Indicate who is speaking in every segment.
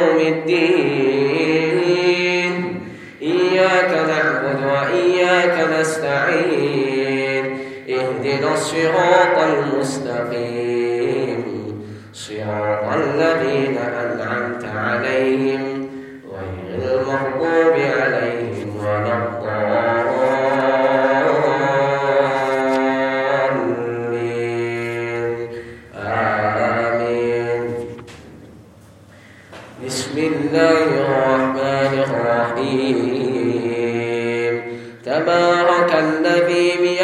Speaker 1: يوم الدين. إياك نعبد وإياك نستعين. اهدنا الصراط المستقيم. صراط الذين آمنوا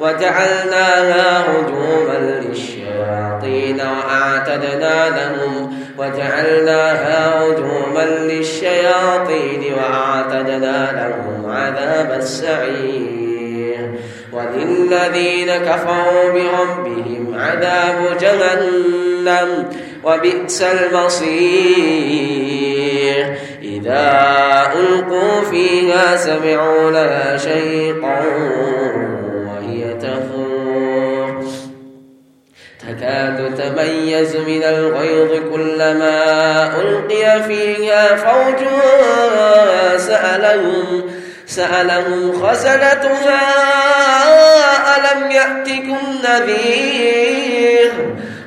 Speaker 1: وجعلناها هجوما للشياطين وأعتدنا لهم وجعلناها هجوما للشياطين وأعتدنا لهم عذاب السعير وللذين كفروا بربهم عذاب جهنم وبئس المصير إذا ألقوا فيها سمعوا لها شيقا تكاد تميز من الغيظ كلما ألقي فيها فوج سألهم سألهم خزنتها ألم يأتكم نذير؟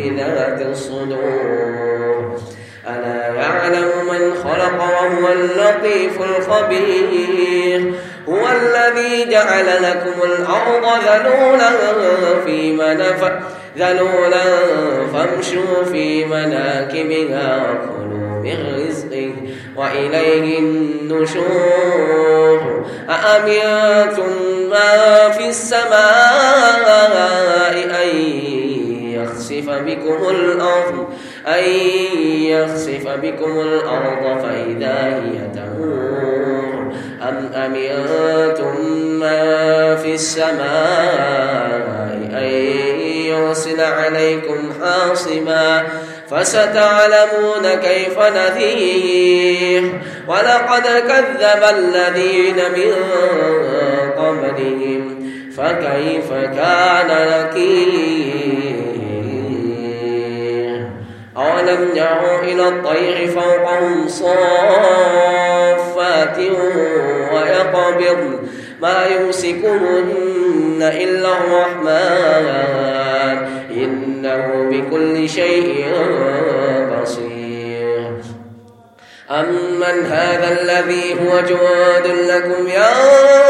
Speaker 1: بذات الصدور. ألا يعلم من خلق وهو اللطيف الخبير. هو الذي جعل لكم الأرض ذلولا في منفع ذلولا فامشوا في مناكبها وكلوا من رزقه وإليه النشور. أأمنتم ما في السماء أن يخسف بكم الأرض أن يخسف بكم الأرض فإذا هي تمور. أم أمنتم ما في السماء أن يرسل عليكم حاصبا؟ فستعلمون كيف نذير. ولقد كذب الذين من قبلهم فكيف كان نكير؟ أولم يروا إلى الطير فوقهم صافات ويقبض ما يمسكهن إلا الرحمن إن إنه بكل شيء بصير أمن هذا الذي هو جواد لكم ينصركم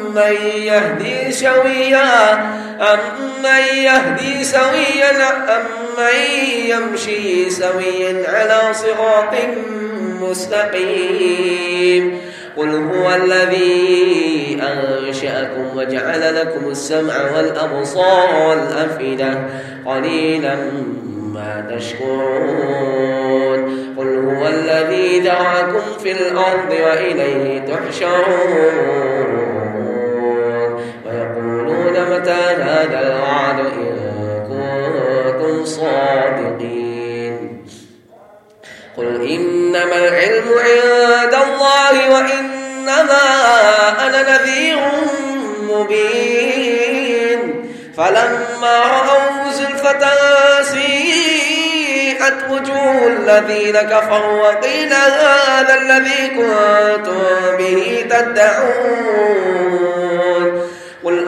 Speaker 1: من يهدي سويا أمن يهدي سويا أمن يمشي سويا على صراط مستقيم. قل هو الذي أنشأكم وجعل لكم السمع والأبصار والأفئدة قليلا ما تشكرون. قل هو الذي ذرعكم في الأرض وإليه تحشرون. متى هذا الوعد إن كنتم صادقين. قل إنما العلم عند الله وإنما أنا نذير مبين. فلما رأوا زلفة سيئت وجوه الذين كفروا وقيل هذا الذي كنتم به تدعون.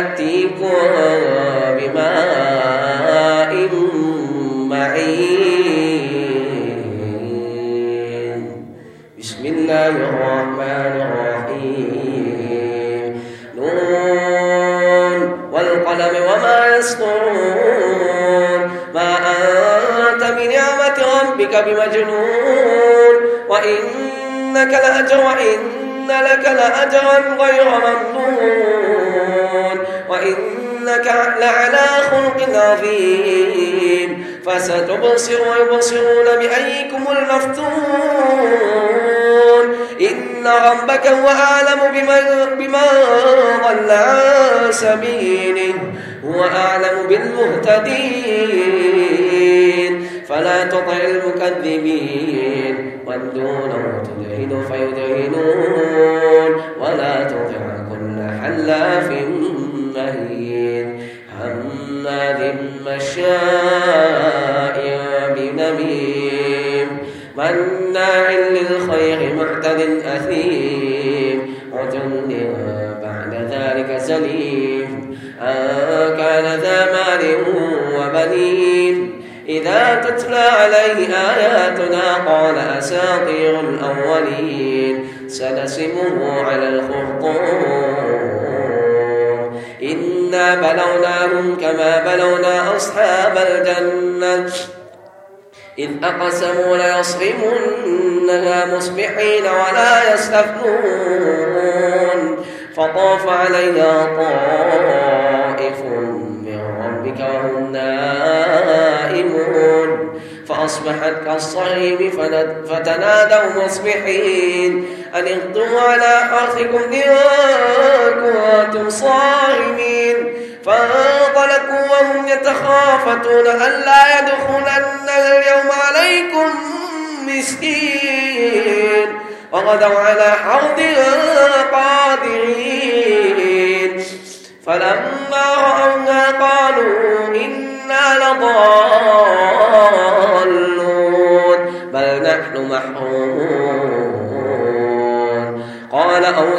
Speaker 1: يأتيكم بماء معين. بسم الله الرحمن الرحيم. نون والقلم وما يسطرون. ما أنت بنعمة ربك بمجنون. وإنك لأجر وإن لك لأجرا غير ممنون. وإنك لعلى خلق عظيم فستبصر ويبصرون بأيكم المفتون إن ربك هو أعلم بمن, بمن ضل عن سبيله هو أعلم بالمهتدين فلا تطع المكذبين ودوا لو تدهن فيدهنون ولا تطع كل حلاف مهين هماد مشاء بنميم. مناع للخير معتد أثيم. عتل بعد ذلك سليم. أن كان ذا مال وبنين. إذا تتلى عليه آياتنا قال أساطير الأولين. سنسمه على بلوناهم كما بلونا أصحاب الجنة. إذ أقسموا ليصرمنها مصبحين ولا يستثنون. فطاف عليها طائف من ربك وهم نائمون. فأصبحت كالصريم فتنادوا مصبحين. أن اغدوا على حرثكم إن كنتم صارمين. فانطلقوا وهم يتخافتون ألا يدخلنها اليوم عليكم مسكين. وغدوا على حوض قادرين فلما رأوها قالوا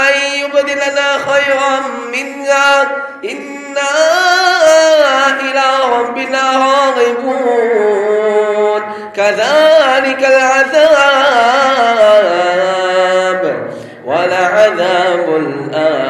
Speaker 1: أن يبدلنا خيرا منها. إنا إلى ربنا راغبون. كذلك العذاب ولعذاب الآخرة.